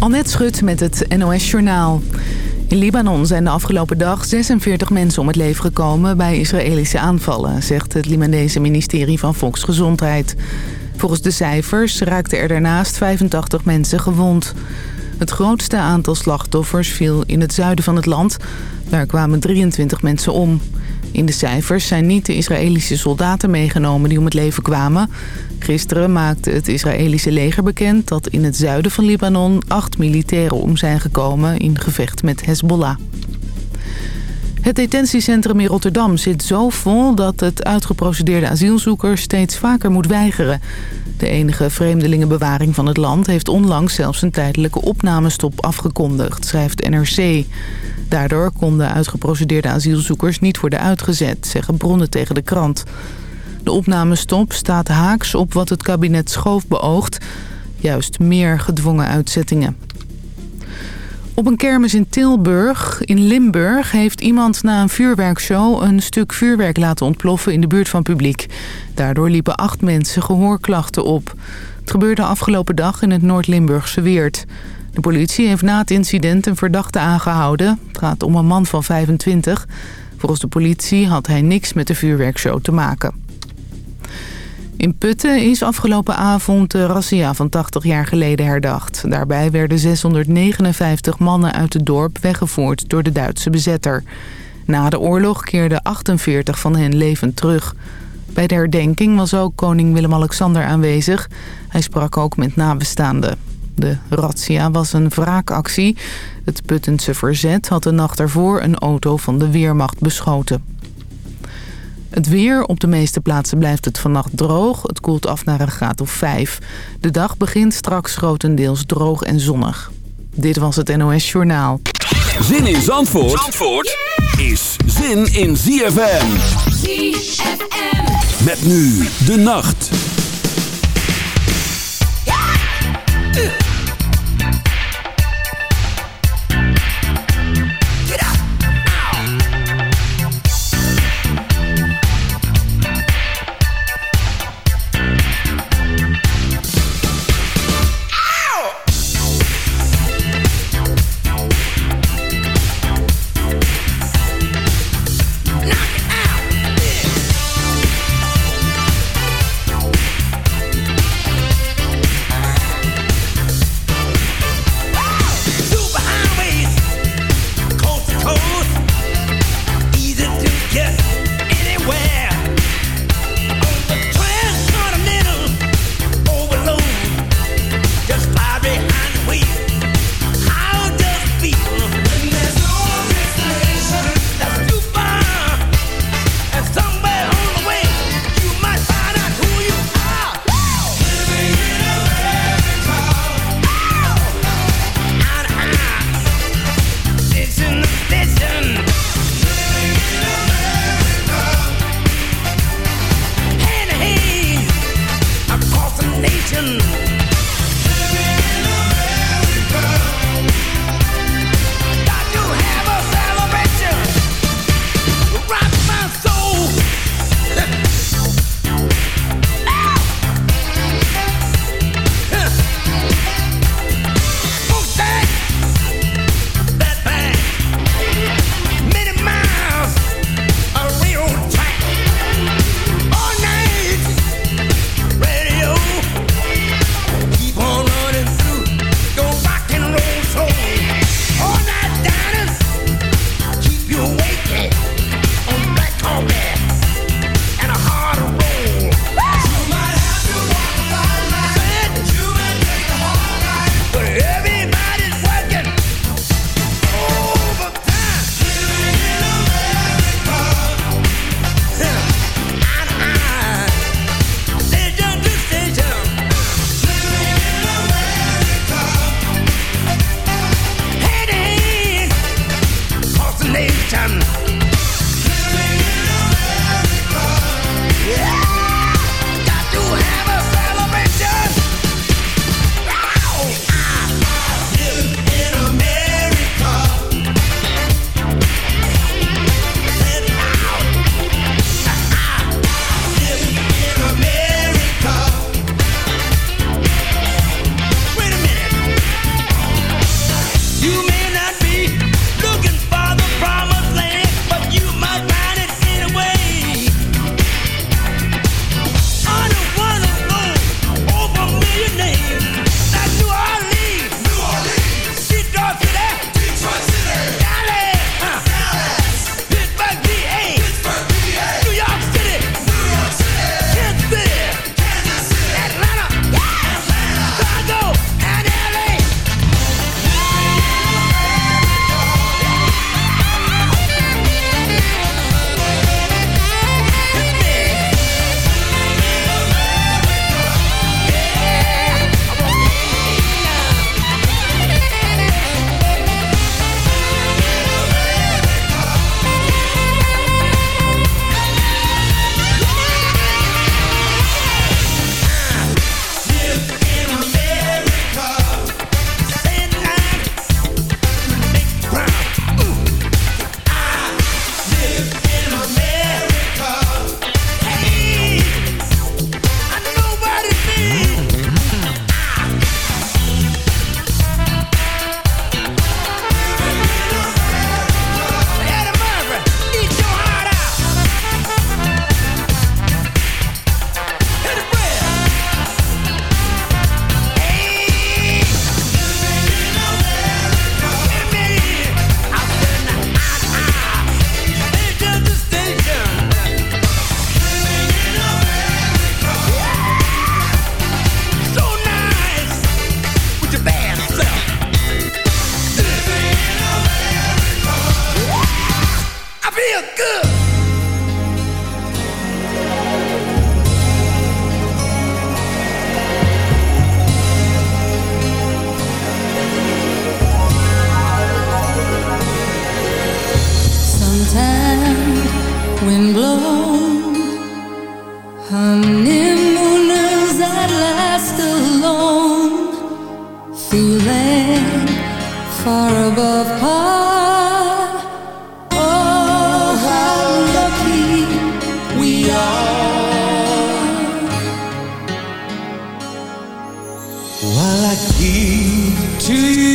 Annette Schut met het NOS Journaal. In Libanon zijn de afgelopen dag 46 mensen om het leven gekomen bij Israëlische aanvallen, zegt het Libanese ministerie van Volksgezondheid. Volgens de cijfers raakten er daarnaast 85 mensen gewond. Het grootste aantal slachtoffers viel in het zuiden van het land. Daar kwamen 23 mensen om. In de cijfers zijn niet de Israëlische soldaten meegenomen die om het leven kwamen. Gisteren maakte het Israëlische leger bekend dat in het zuiden van Libanon acht militairen om zijn gekomen in gevecht met Hezbollah. Het detentiecentrum in Rotterdam zit zo vol dat het uitgeprocedeerde asielzoeker steeds vaker moet weigeren. De enige vreemdelingenbewaring van het land heeft onlangs zelfs een tijdelijke opnamestop afgekondigd, schrijft NRC. Daardoor konden uitgeprocedeerde asielzoekers niet worden uitgezet, zeggen bronnen tegen de krant. De opnamestop staat haaks op wat het kabinet Schoof beoogt. Juist meer gedwongen uitzettingen. Op een kermis in Tilburg, in Limburg, heeft iemand na een vuurwerkshow een stuk vuurwerk laten ontploffen in de buurt van publiek. Daardoor liepen acht mensen gehoorklachten op. Het gebeurde afgelopen dag in het Noord-Limburgse Weert. De politie heeft na het incident een verdachte aangehouden. Het gaat om een man van 25. Volgens de politie had hij niks met de vuurwerkshow te maken. In Putten is afgelopen avond de razzia van 80 jaar geleden herdacht. Daarbij werden 659 mannen uit het dorp weggevoerd door de Duitse bezetter. Na de oorlog keerden 48 van hen levend terug. Bij de herdenking was ook koning Willem-Alexander aanwezig. Hij sprak ook met nabestaanden. De razzia was een wraakactie. Het Puttense verzet had de nacht ervoor een auto van de Weermacht beschoten. Het weer. Op de meeste plaatsen blijft het vannacht droog. Het koelt af naar een graad of 5. De dag begint straks grotendeels droog en zonnig. Dit was het NOS Journaal. Zin in Zandvoort, Zandvoort is zin in ZFM. ZFM. Met nu de nacht. Give to you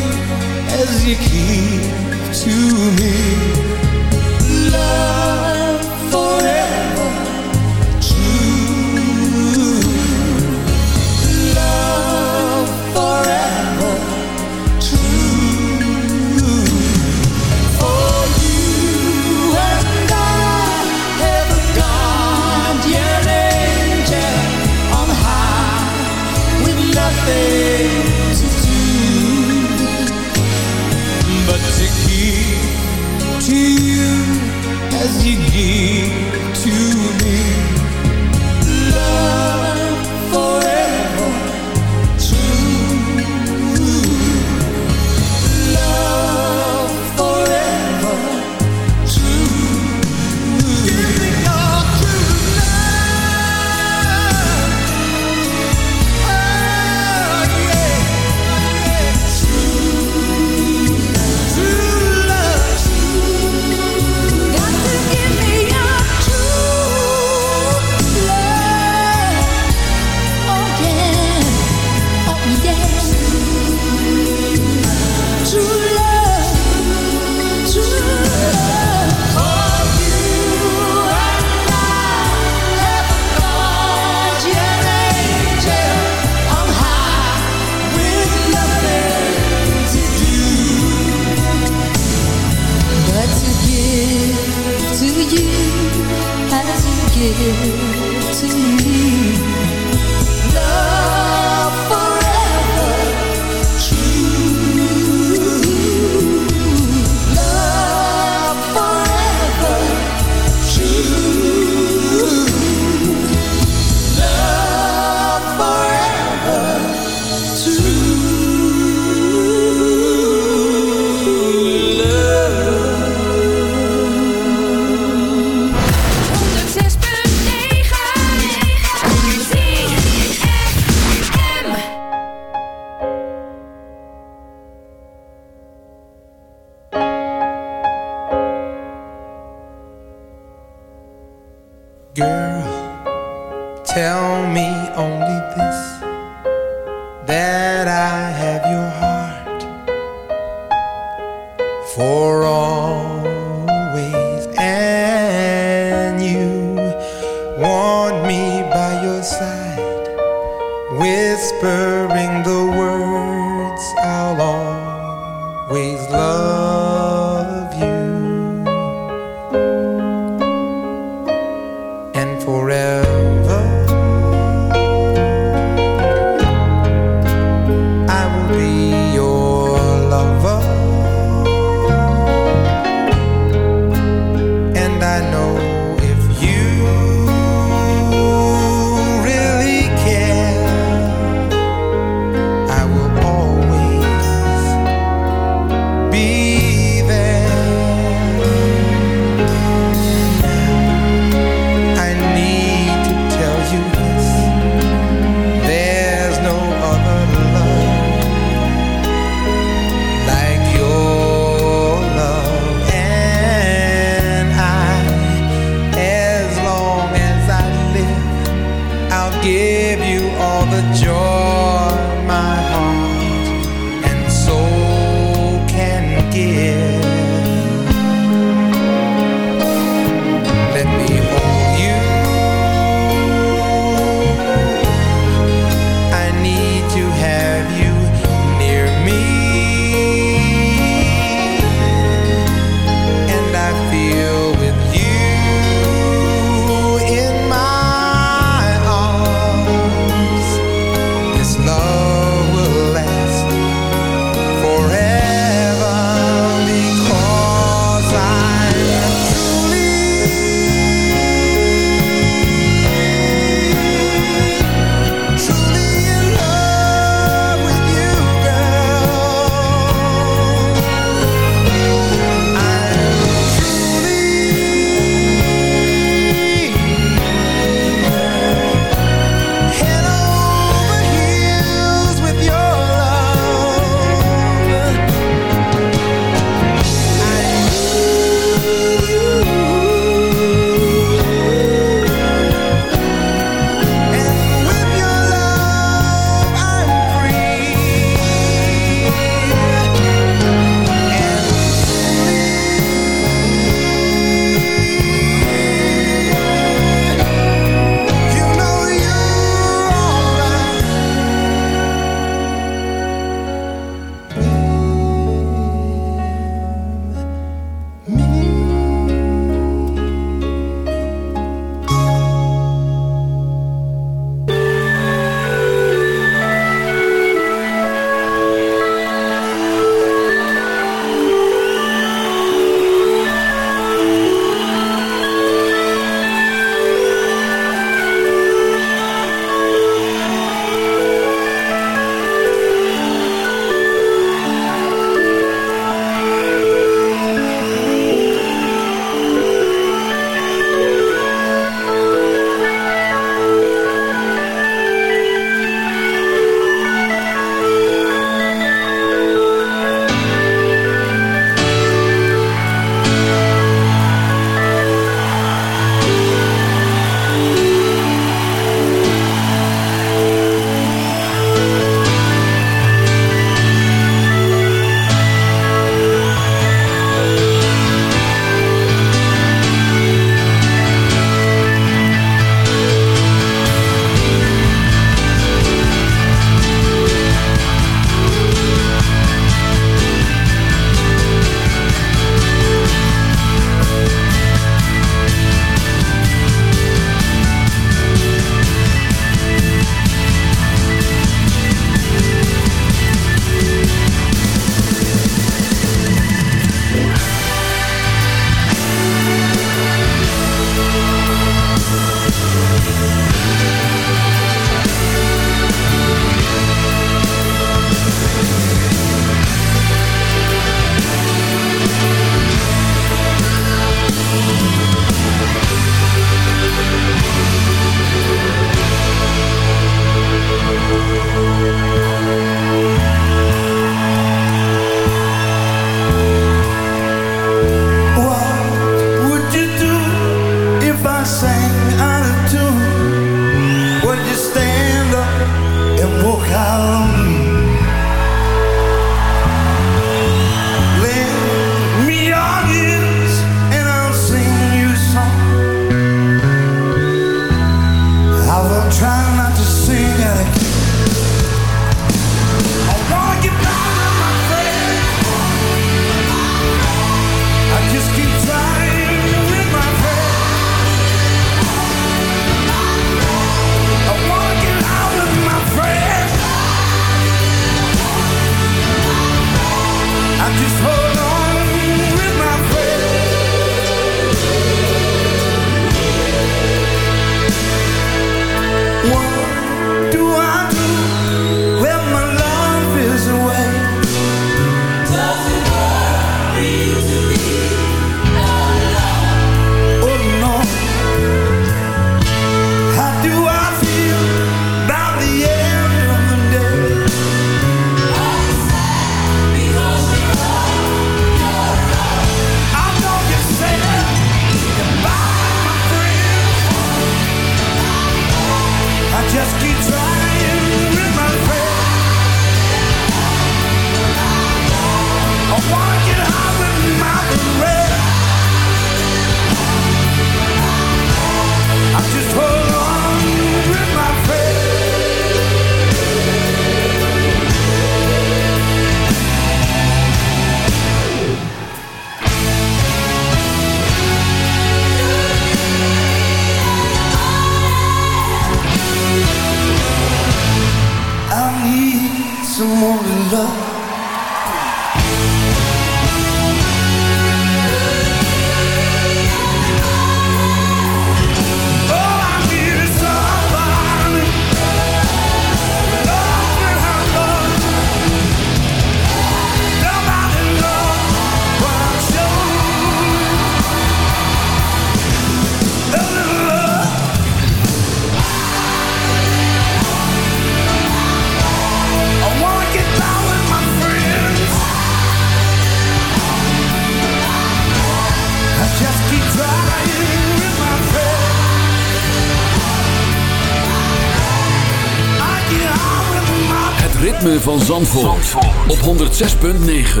Zandvoort, op 106.9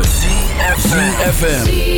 CFFM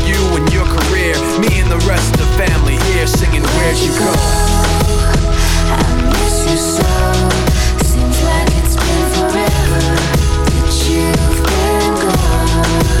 you and your career. Me and the rest of the family here singing, Where'd you go? I miss you so. Seems like it's been forever that you've been gone.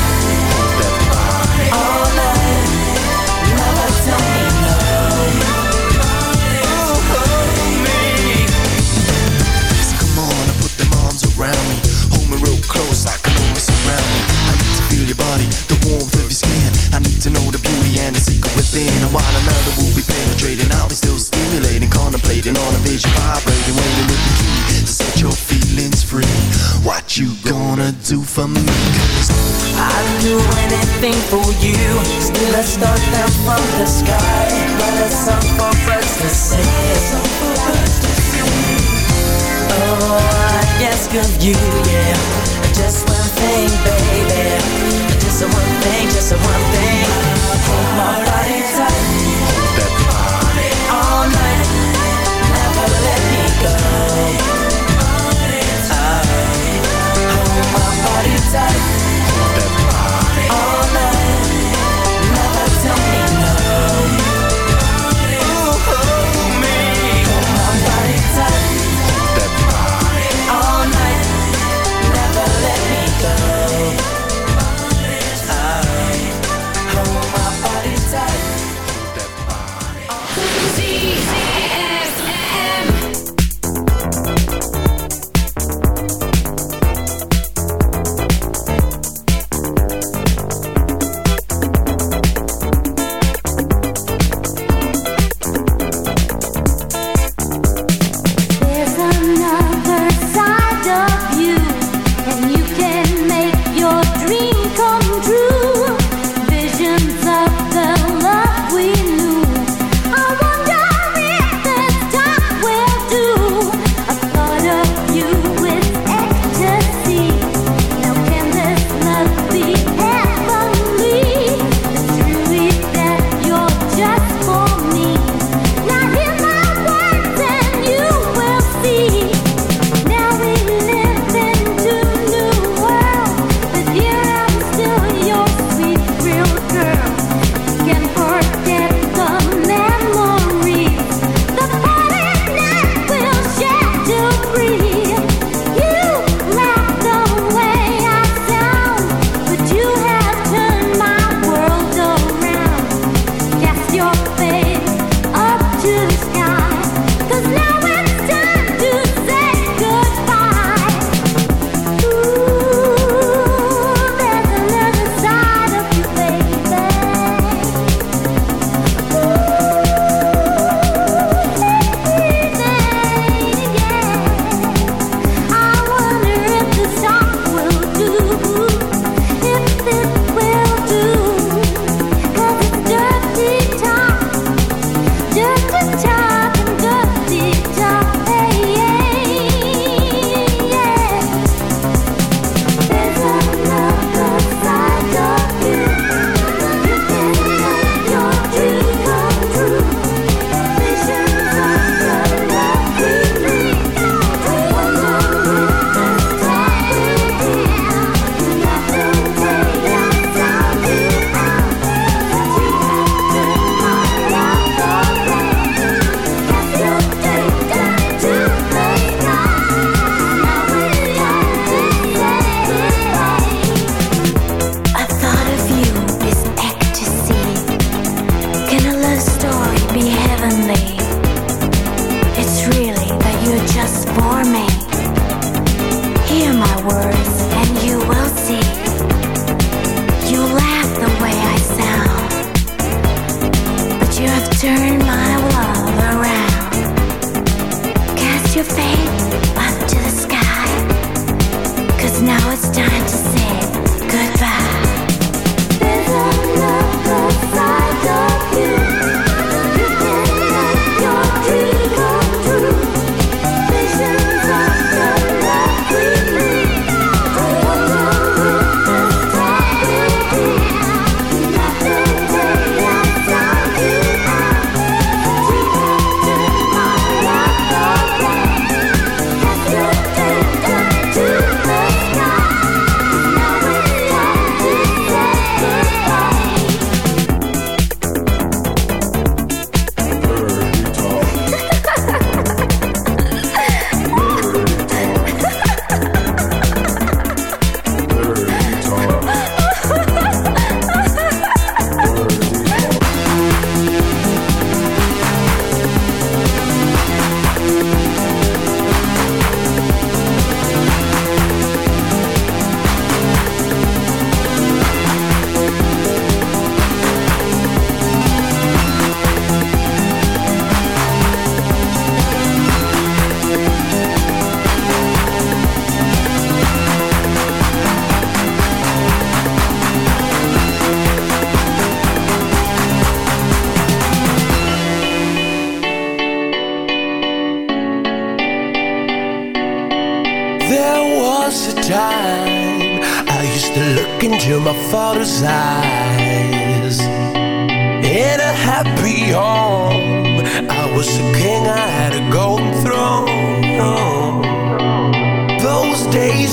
To know the beauty and the secret within And while another will be penetrating I'll be still stimulating, contemplating on a vision Vibrating, waiting with the key To set your feelings free What you gonna do for me? 'Cause I'd do anything for you. Still a star down from the sky, but a song for birds to sing. Oh, I ask of you, yeah. Just one thing, baby. Just one thing, just one thing. Body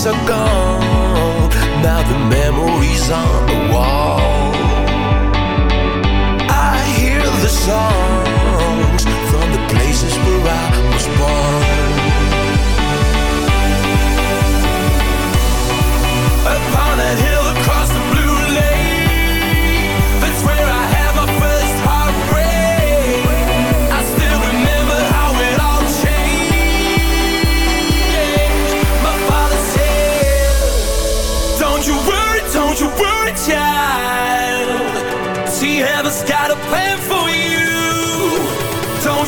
are gone. Now the memories on the wall. I hear the song.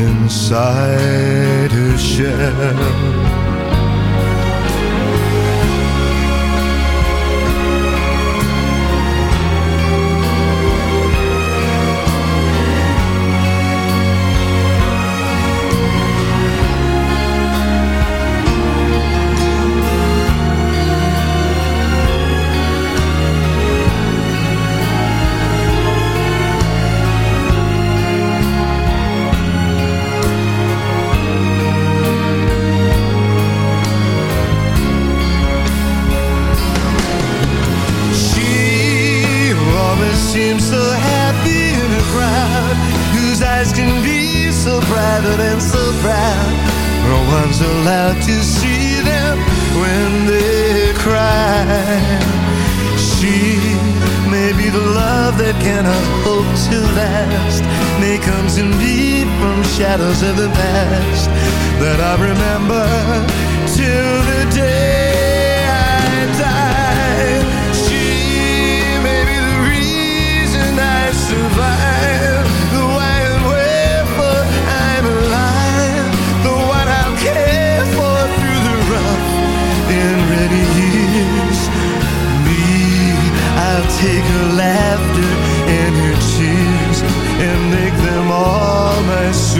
inside her shell. Shadows of the past that I remember till the day I die. She may be the reason I survive, the why and wherefore I'm alive, the one I'll care for through the rough and ready years. Me, I'll take her laughter and her tears and my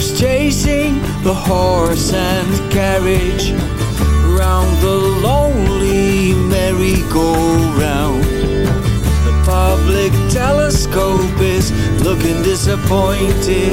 Spacecraft's chasing the horse and carriage round the lonely merry-go-round. The public telescope is looking disappointed,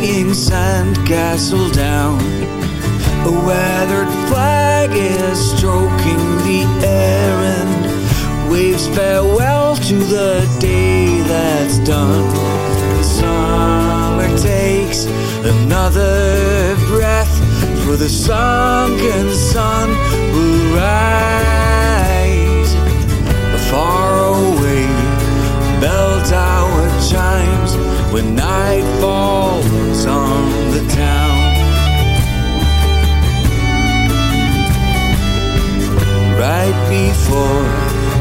sagging sandcastle down. A weathered flag is stroking the air and waves farewell to the day that's done. Summer takes another breath, for the sunken sun will rise. Far away, bell tower chimes when night falls before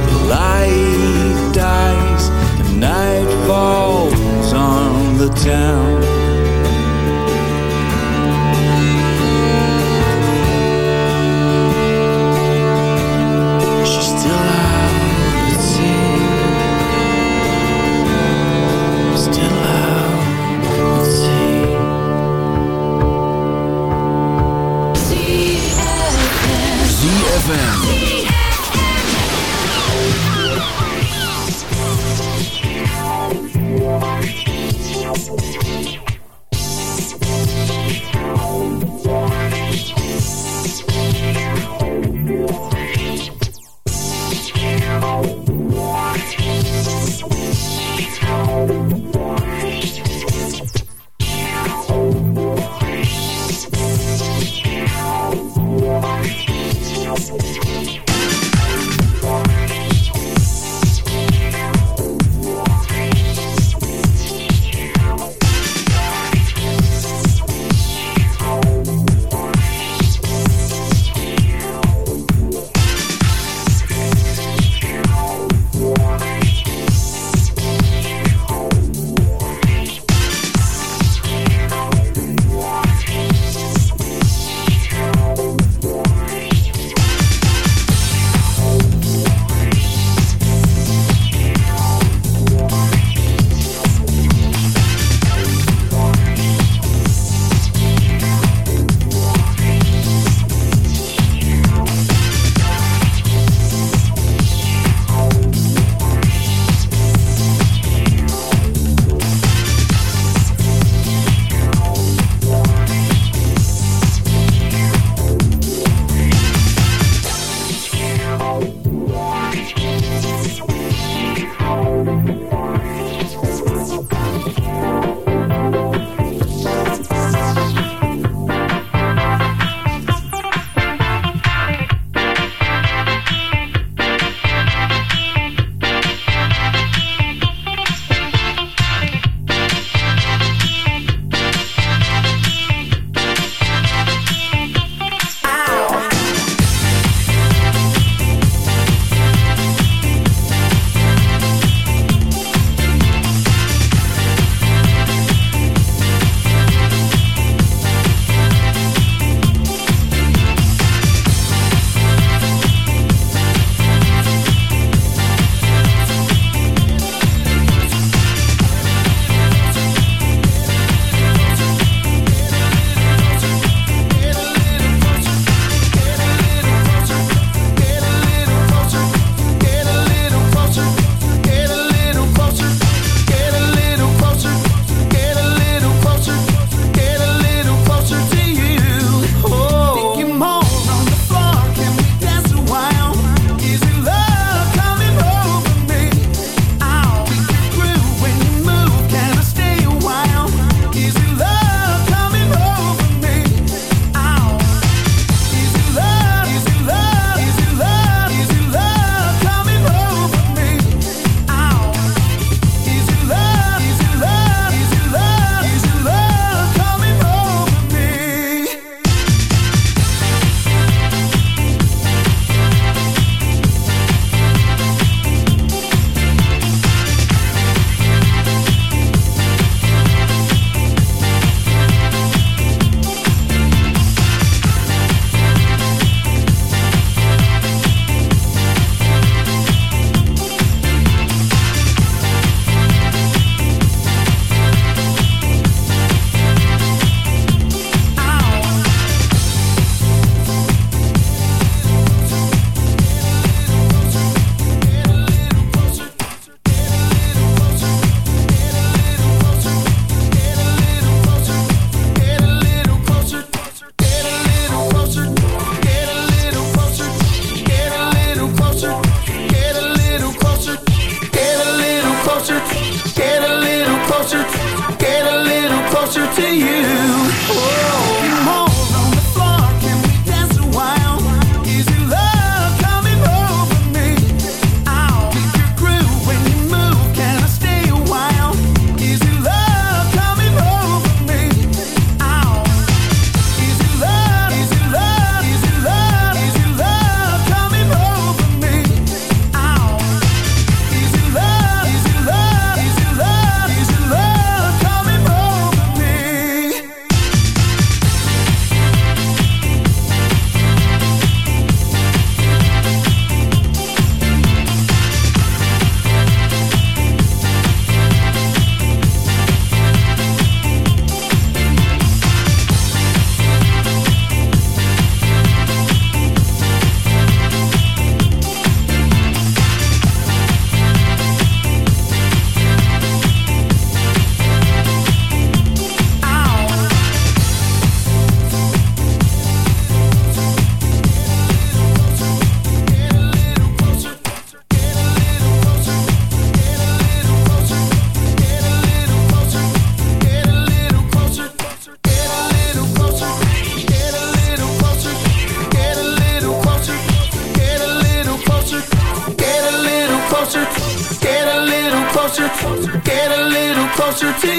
the light dies and night falls on the town.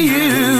You.